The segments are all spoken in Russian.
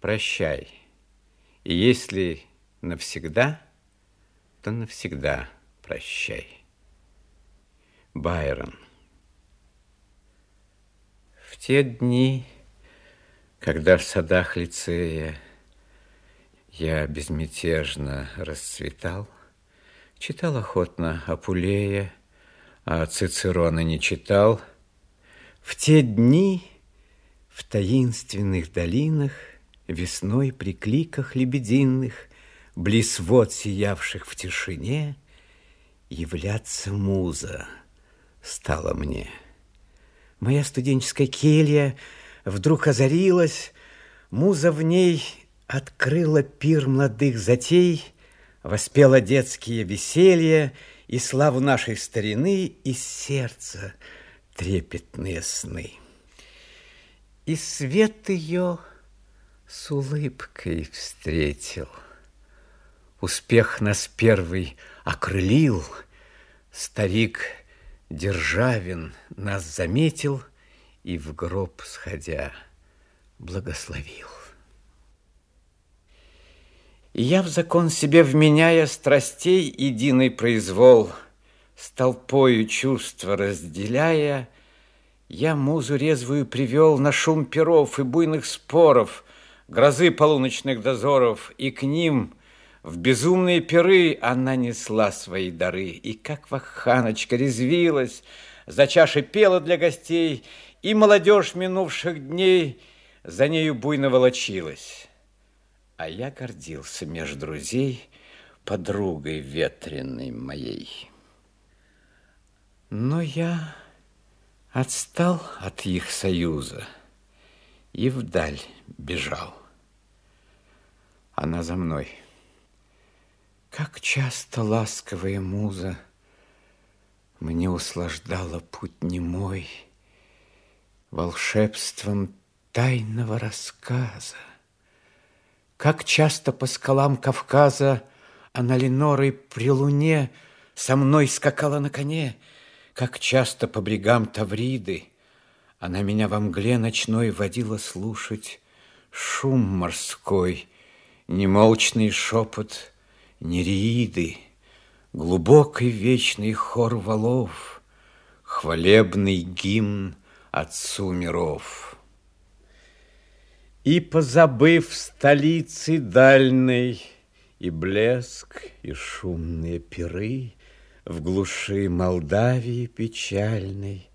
Прощай. И если навсегда, то навсегда прощай. Байрон. В те дни, когда в садах лицея я безмятежно расцветал, читал охотно Апулея, а Цицерона не читал. В те дни в таинственных долинах Весной при кликах лебединых, Близ вод, сиявших в тишине, Являться муза стала мне. Моя студенческая келья вдруг озарилась, Муза в ней открыла пир молодых затей, Воспела детские веселья И славу нашей старины Из сердца трепетные сны. И свет ее с улыбкой встретил. Успех нас первый окрылил, Старик Державин нас заметил И в гроб сходя благословил. И я в закон себе вменяя Страстей единый произвол, С толпою чувства разделяя, Я музу резвую привел На шум перов и буйных споров — грозы полуночных дозоров, и к ним в безумные перы она несла свои дары. И как ваханочка резвилась, за чашей пела для гостей, и молодежь минувших дней за нею буйно волочилась. А я гордился меж друзей подругой ветреной моей. Но я отстал от их союза и вдаль бежал. Она за мной. Как часто ласковая муза Мне услаждала путь немой Волшебством тайного рассказа. Как часто по скалам Кавказа Она Ленорой при луне Со мной скакала на коне, Как часто по брегам Тавриды Она меня во мгле ночной Водила слушать шум морской — Немолчный шепот нереиды, Глубокий вечный хор валов, Хвалебный гимн Отцу миров. И позабыв столицы дальней, И блеск, и шумные пиры, В глуши Молдавии печальной,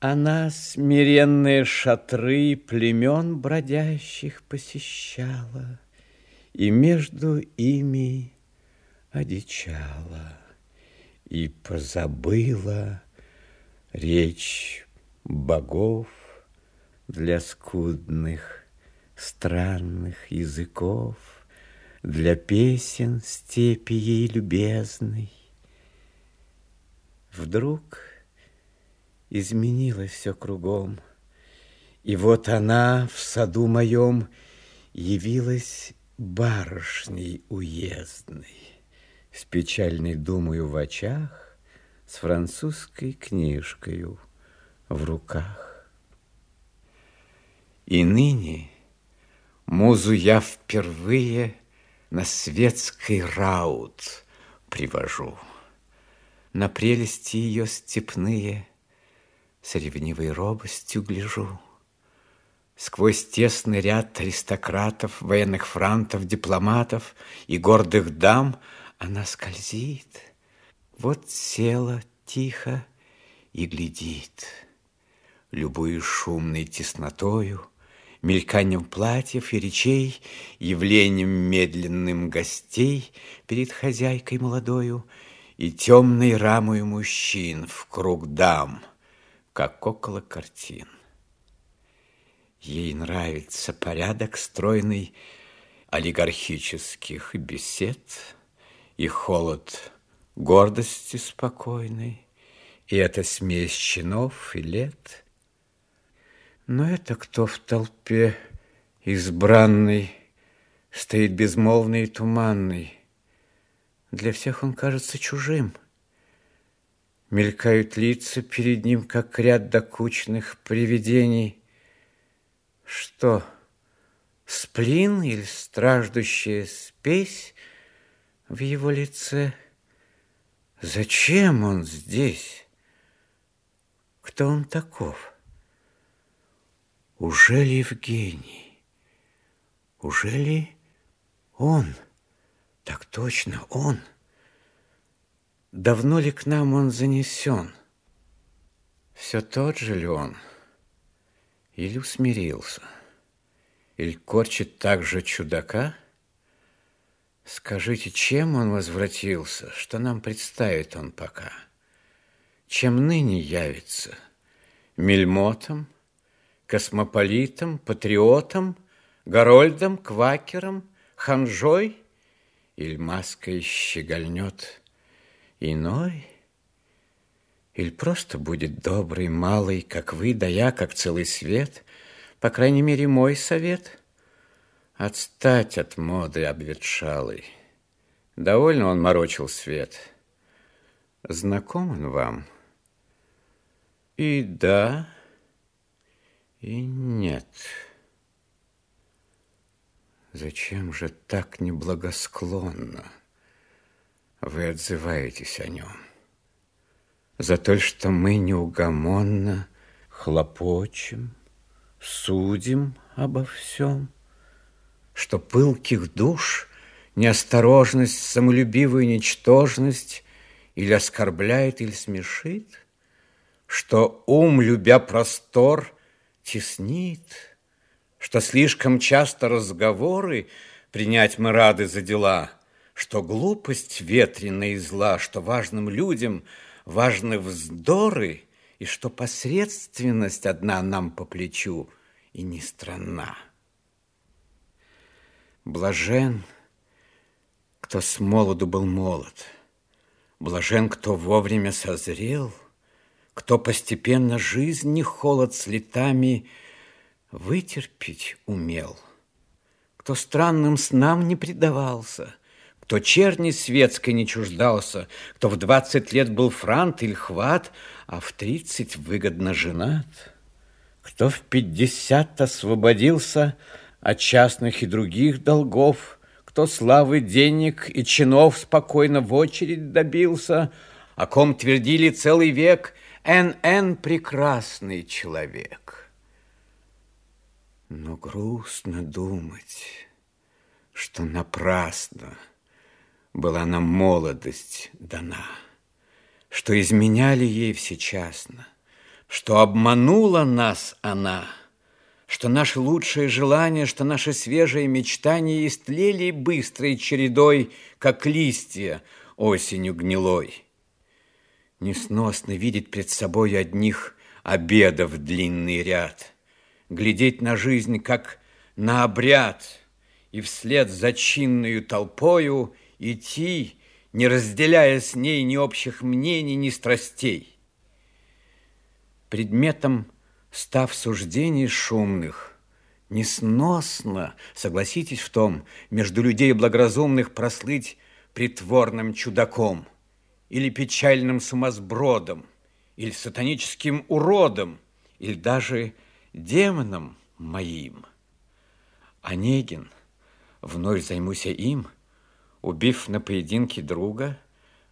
Она смиренные шатры Племен бродящих посещала — и между ими одичала и позабыла речь богов для скудных странных языков, для песен степи ей любезной. Вдруг изменилось все кругом, и вот она в саду моем явилась барышней уездной, С печальной думою в очах, С французской книжкою в руках. И ныне музу я впервые На светский раут привожу, На прелести ее степные С ревнивой робостью гляжу. Сквозь тесный ряд аристократов, военных франтов, дипломатов и гордых дам она скользит. Вот села тихо и глядит, любую шумной теснотою, мельканием платьев и речей, явлением медленным гостей перед хозяйкой молодою и темной рамою мужчин в круг дам, как около картин. Ей нравится порядок стройный олигархических бесед и холод гордости спокойной, и эта смесь чинов и лет. Но это кто в толпе избранный стоит безмолвный и туманный? Для всех он кажется чужим. Мелькают лица перед ним, как ряд докучных привидений – что Сплин или страждущая спесь в его лице? Зачем он здесь? Кто он таков? Ужели Евгений? Ужели он? Так точно, он. Давно ли к нам он занесен? Все тот же ли он? Или усмирился? Или корчит так же чудака? Скажите, чем он возвратился? Что нам представит он пока? Чем ныне явится? Мельмотом, космополитом, патриотом, Горольдом, квакером, ханжой? Или маской щегольнет иной? Или просто будет добрый, малый, как вы, да я, как целый свет? По крайней мере, мой совет — отстать от моды обветшалой. Довольно он морочил свет. Знаком он вам? И да, и нет. Зачем же так неблагосклонно вы отзываетесь о нем? За то, что мы неугомонно хлопочем, судим обо всем, что пылких душ неосторожность, самолюбивую ничтожность или оскорбляет, или смешит, что ум, любя простор, теснит, что слишком часто разговоры принять мы рады за дела, что глупость ветреная и зла, что важным людям – важны вздоры, и что посредственность одна нам по плечу, и не страна. Блажен, кто с молоду был молод, блажен, кто вовремя созрел, кто постепенно жизни холод с летами вытерпеть умел, кто странным снам не предавался, кто черни светской не чуждался, кто в двадцать лет был франт или хват, а в тридцать выгодно женат, кто в пятьдесят освободился от частных и других долгов, кто славы денег и чинов спокойно в очередь добился, о ком твердили целый век «НН прекрасный человек». Но грустно думать, что напрасно – была нам молодость дана, что изменяли ей всечасно, что обманула нас она, что наши лучшие желания, что наши свежие мечтания истлели быстрой чередой, как листья осенью гнилой. Несносно видеть пред собой одних обедов длинный ряд, глядеть на жизнь, как на обряд, и вслед за чинную толпою идти, не разделяя с ней ни общих мнений, ни страстей. Предметом став суждений шумных, несносно, согласитесь в том, между людей благоразумных прослыть притворным чудаком или печальным сумасбродом, или сатаническим уродом, или даже демоном моим. Онегин, вновь займуся им – убив на поединке друга,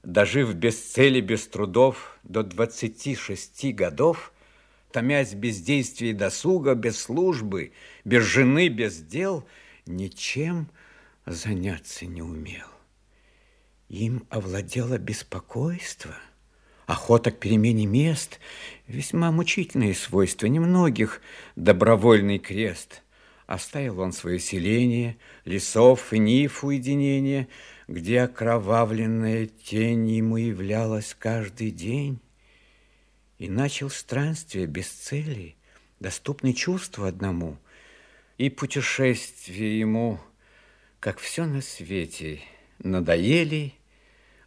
дожив без цели, без трудов до 26 годов, томясь без действия и досуга, без службы, без жены, без дел, ничем заняться не умел. Им овладело беспокойство, охота к перемене мест, весьма мучительные свойства немногих, добровольный крест – Оставил он свое селение, лесов и ниф уединения, где окровавленная тень ему являлась каждый день. И начал странствие без цели, доступный чувству одному, и путешествие ему, как все на свете, надоели,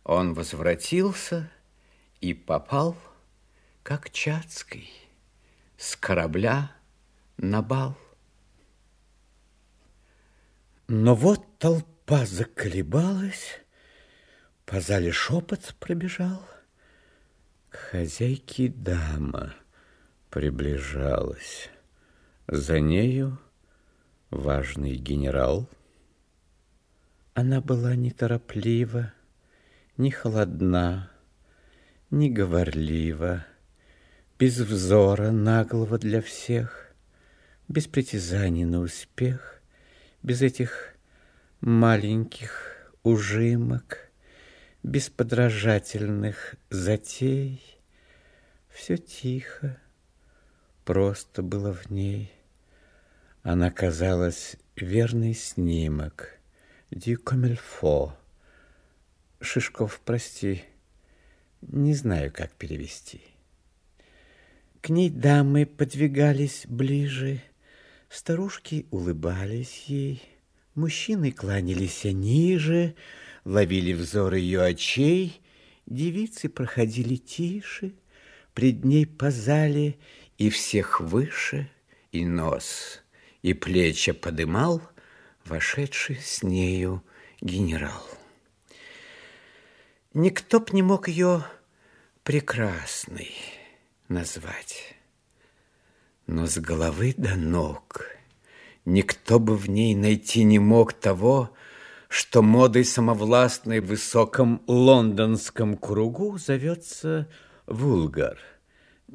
он возвратился и попал, как Чацкий, с корабля на бал. Но вот толпа заколебалась, по зале шепот пробежал. К хозяйке дама приближалась. За нею важный генерал. Она была нетороплива, не холодна, не говорлива, без взора наглого для всех, без притязаний на успех, без этих маленьких ужимок, без подражательных затей. Все тихо, просто было в ней. Она казалась верный снимок. Ди Комильфо. Шишков, прости, не знаю, как перевести. К ней дамы подвигались ближе, старушки улыбались ей, мужчины кланялись ниже, ловили взор ее очей, девицы проходили тише, пред ней по зале и всех выше, и нос, и плечи подымал вошедший с нею генерал. Никто б не мог ее прекрасной назвать, но с головы до ног никто бы в ней найти не мог того, что модой самовластной в высоком лондонском кругу зовется вулгар.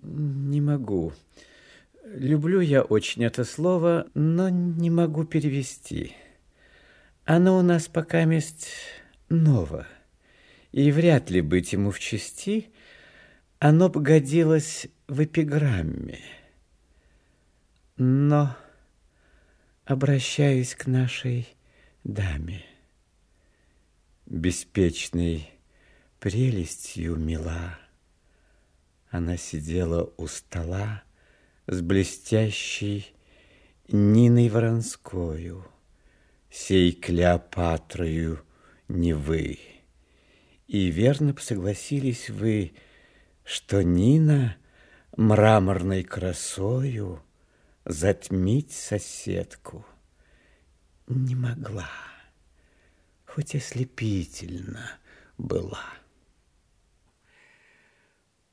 Не могу. Люблю я очень это слово, но не могу перевести. Оно у нас пока месть ново, и вряд ли быть ему в чести, оно бы годилось в эпиграмме. Но обращаюсь к нашей даме беспечной прелестью мила. Она сидела у стола с блестящей Ниной Воронскою, сей Клеопатрою не вы. И верно согласились вы, что Нина мраморной красою затмить соседку не могла хоть ослепительно была.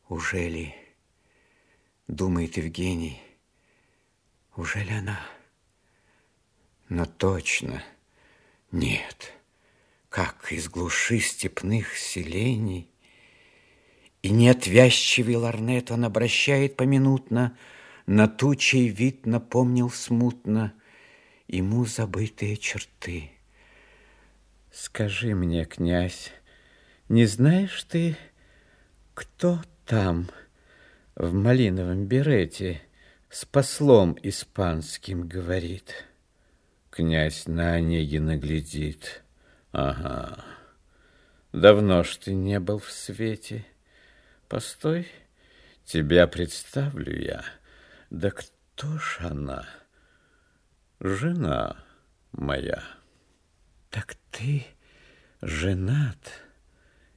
Уже ли, думает Евгений, уже ли она? Но точно нет, как из глуши степных селений и неотвязчивый ларнет он обращает поминутно, На тучей вид напомнил смутно Ему забытые черты. Скажи мне, князь, не знаешь ты, кто там в малиновом берете с послом испанским говорит? Князь на Онегина глядит. Ага, давно ж ты не был в свете. Постой, тебя представлю я. Да кто ж она? Жена моя. Так ты женат?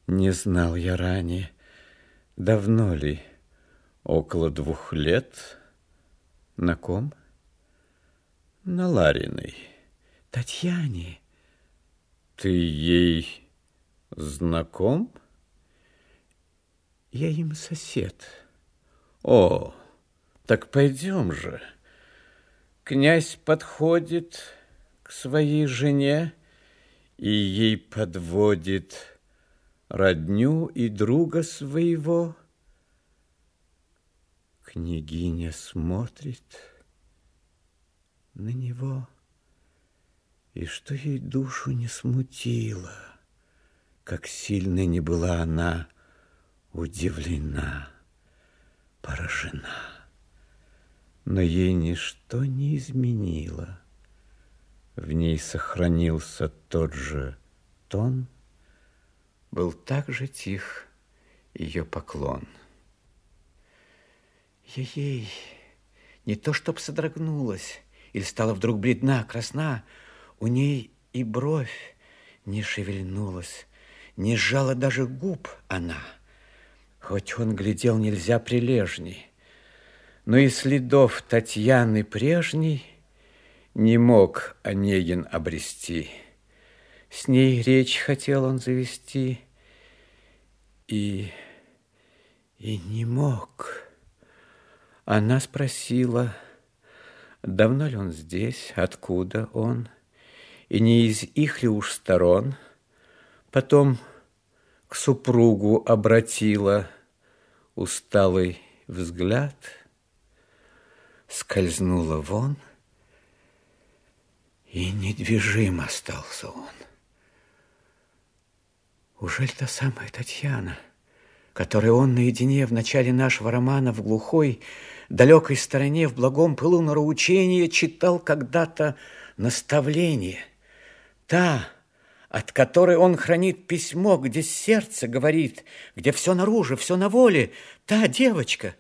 Не знал я ранее. Давно ли? Около двух лет. На ком? На Лариной. Татьяне. Ты ей знаком? Я им сосед. О, так пойдем же. Князь подходит к своей жене, и ей подводит родню и друга своего. Княгиня смотрит на него, и что ей душу не смутило, как сильно не была она удивлена, поражена. Но ей ничто не изменило. В ней сохранился тот же тон, был так же тих ее поклон. Ей-ей, не то чтоб содрогнулась, или стала вдруг бледна, красна, у ней и бровь не шевельнулась, не сжала даже губ она, хоть он глядел нельзя прилежней, но и следов Татьяны прежней не мог Онегин обрести. С ней речь хотел он завести, и, и не мог. Она спросила, Давно ли он здесь? Откуда он? И не из их ли уж сторон? Потом к супругу обратила усталый взгляд, скользнула вон, и недвижим остался он. Ужель та самая Татьяна, которой он наедине в начале нашего романа в глухой, далекой стороне, в благом пылу нравоучения читал когда-то наставление? Та, от которой он хранит письмо, где сердце говорит, где все наружу, все на воле, та девочка,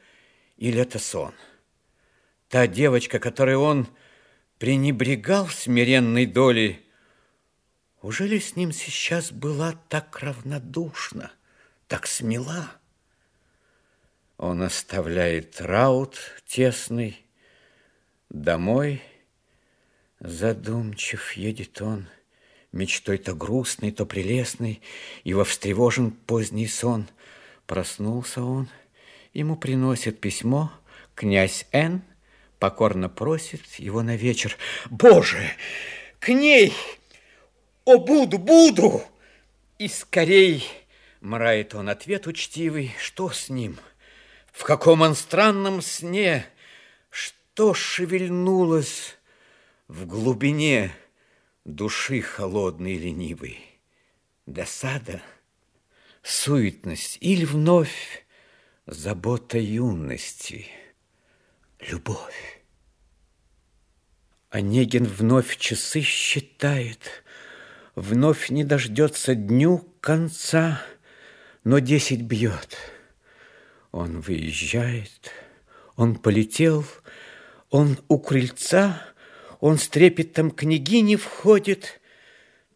или это сон? Та девочка, которой он пренебрегал смиренной долей, уже ли с ним сейчас была так равнодушна, так смела? Он оставляет раут тесный, домой задумчив едет он, мечтой то грустной, то прелестной, его встревожен поздний сон. Проснулся он, ему приносит письмо, князь Н. покорно просит его на вечер. Боже, к ней! О, буду, буду! И скорей, мрает он ответ учтивый, что с ним? В каком он странном сне? Что шевельнулось в глубине души холодной и ленивой? Досада, суетность или вновь забота юности, любовь? Онегин вновь часы считает, Вновь не дождется дню конца, но десять бьет. Он выезжает, он полетел, он у крыльца, он с трепетом княгини входит,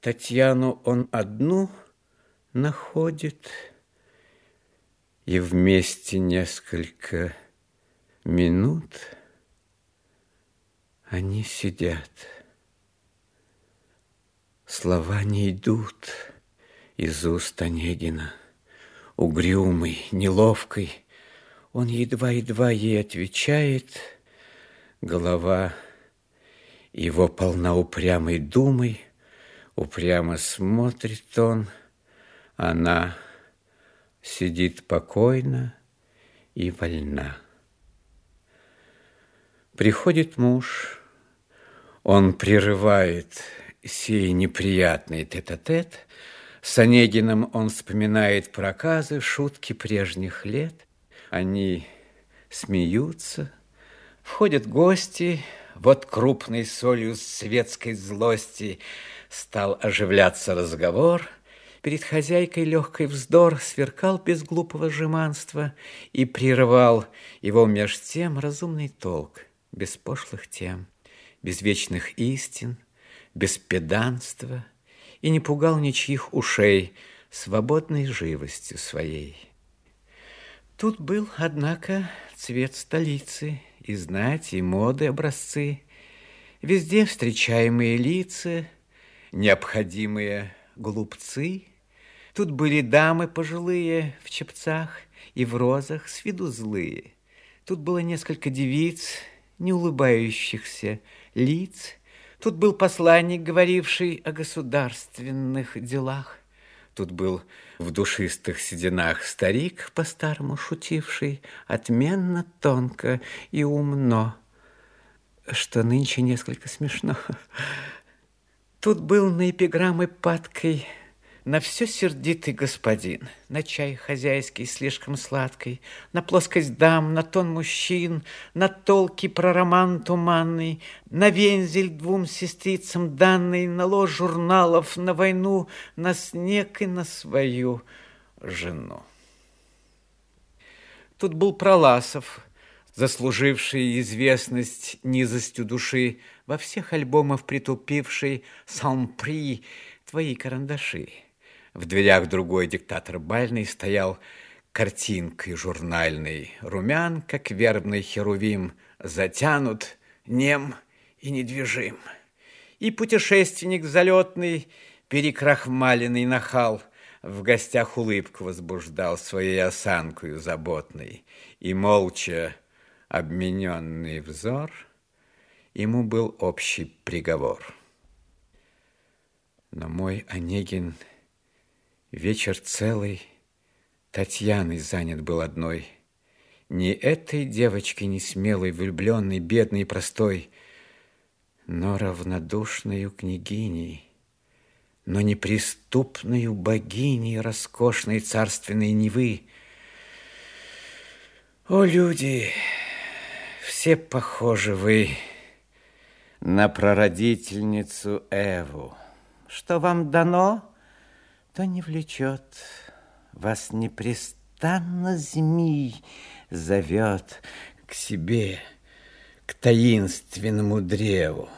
Татьяну он одну находит, и вместе несколько минут они сидят. Слова не идут из уст Онегина. Угрюмый, неловкий, он едва-едва ей отвечает. Голова его полна упрямой думой, упрямо смотрит он. Она сидит покойно и вольна. Приходит муж, он прерывает сей неприятный тет-а-тет. -тет. С Онегиным он вспоминает проказы, шутки прежних лет. Они смеются, входят гости, вот крупной солью светской злости стал оживляться разговор. Перед хозяйкой легкий вздор сверкал без глупого жеманства и прерывал его меж тем разумный толк, без пошлых тем, без вечных истин, без педанства и не пугал ничьих ушей свободной живостью своей. Тут был, однако, цвет столицы, и знать, и моды образцы, везде встречаемые лица, необходимые глупцы. Тут были дамы пожилые в чепцах и в розах с виду злые. Тут было несколько девиц, не улыбающихся лиц, Тут был посланник, говоривший о государственных делах. Тут был в душистых сединах старик, по-старому шутивший, отменно, тонко и умно, что нынче несколько смешно. Тут был на эпиграммы падкой на все сердитый господин, на чай хозяйский слишком сладкий, на плоскость дам, на тон мужчин, на толки про роман туманный, на вензель двум сестрицам данный, на ложь журналов, на войну, на снег и на свою жену. Тут был Проласов, заслуживший известность низостью души, во всех альбомах притупивший «Сан-при» твои карандаши. В дверях другой диктатор бальный стоял картинкой журнальной. Румян, как вербный херувим, затянут, нем и недвижим. И путешественник залетный, перекрахмаленный нахал, в гостях улыбку возбуждал своей осанкою заботной, и молча обмененный взор ему был общий приговор. Но мой Онегин вечер целый Татьяной занят был одной. Не этой девочкой не смелой, влюбленной, бедной и простой, но равнодушною княгиней, но неприступною богиней роскошной царственной Невы. О, люди, все похожи вы на прародительницу Эву. Что вам дано, то не влечет. Вас непрестанно змей зовет к себе, к таинственному древу.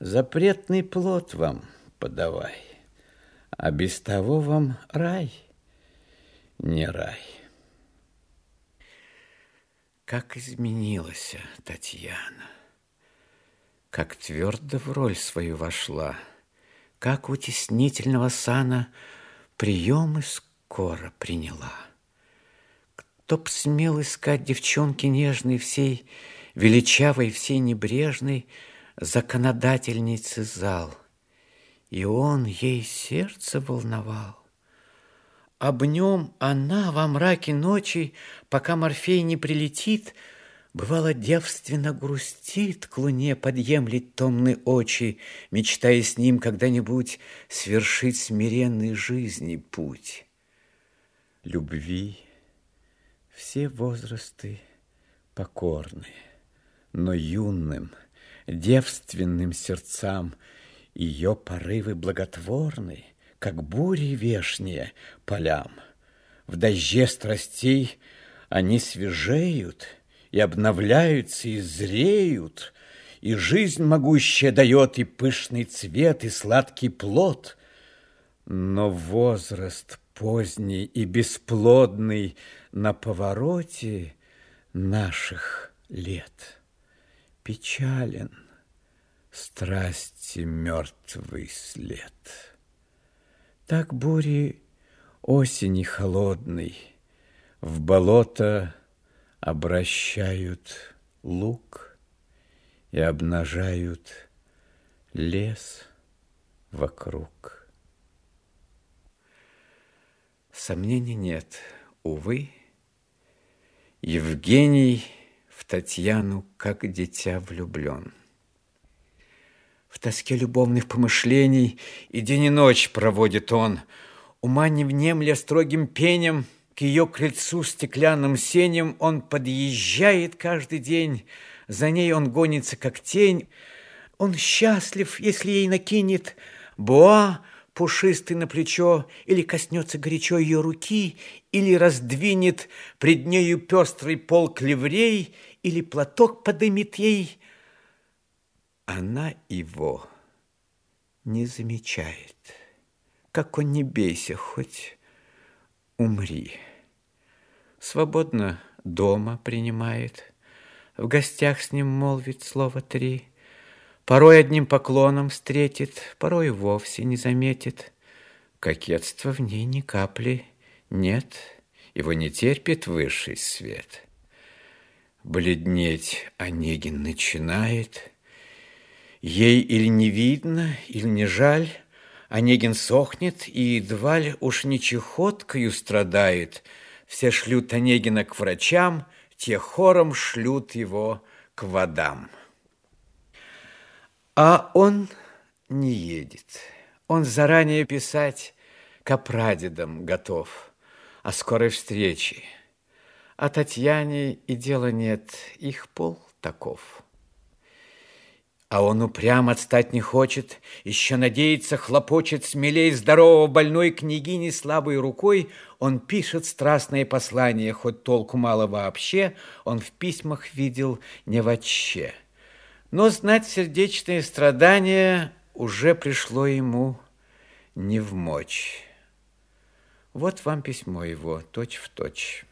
Запретный плод вам подавай, а без того вам рай не рай. Как изменилась Татьяна, как твердо в роль свою вошла, как утеснительного сана приемы скоро приняла. Кто б смел искать девчонки нежной всей, величавой всей небрежной, законодательницы зал. И он ей сердце волновал. Об нем она во мраке ночи, пока Морфей не прилетит, Бывало, девственно грустит, к луне подъемлет томные очи, Мечтая с ним когда-нибудь свершить смиренный жизни путь. Любви все возрасты покорны, но юным — девственным сердцам ее порывы благотворны, как бури вешние полям. В дожде страстей они свежеют и обновляются, и зреют, и жизнь могущая дает и пышный цвет, и сладкий плод. Но возраст поздний и бесплодный на повороте наших лет печален страсти мертвый след. Так бури осени холодной в болото обращают лук и обнажают лес вокруг. Сомнений нет, увы, Евгений в Татьяну, как дитя влюблен. В тоске любовных помышлений и день и ночь проводит он, ума не внемля строгим пенем, к ее крыльцу стеклянным сенем он подъезжает каждый день, за ней он гонится, как тень. Он счастлив, если ей накинет боа, пушистый на плечо, или коснется горячо ее руки, или раздвинет пред нею пестрый полк ливрей, или платок подымет ей. Она его не замечает. Как он не бейся, хоть умри. Свободно дома принимает, в гостях с ним молвит слово три — Порой одним поклоном встретит, порой вовсе не заметит. Кокетства в ней ни капли нет, его не терпит высший свет. Бледнеть Онегин начинает, ей или не видно, или не жаль, Онегин сохнет и едва ли уж не чехоткою страдает. Все шлют Онегина к врачам, те хором шлют его к водам. А он не едет. Он заранее писать к прадедам готов о скорой встрече. А Татьяне и дела нет, их пол таков. А он упрям отстать не хочет, еще надеется, хлопочет смелей здорового больной княгини слабой рукой. Он пишет страстное послание, хоть толку мало вообще, он в письмах видел не вообще. Но знать сердечные страдания уже пришло ему не в мочь. Вот вам письмо его, точь в точь.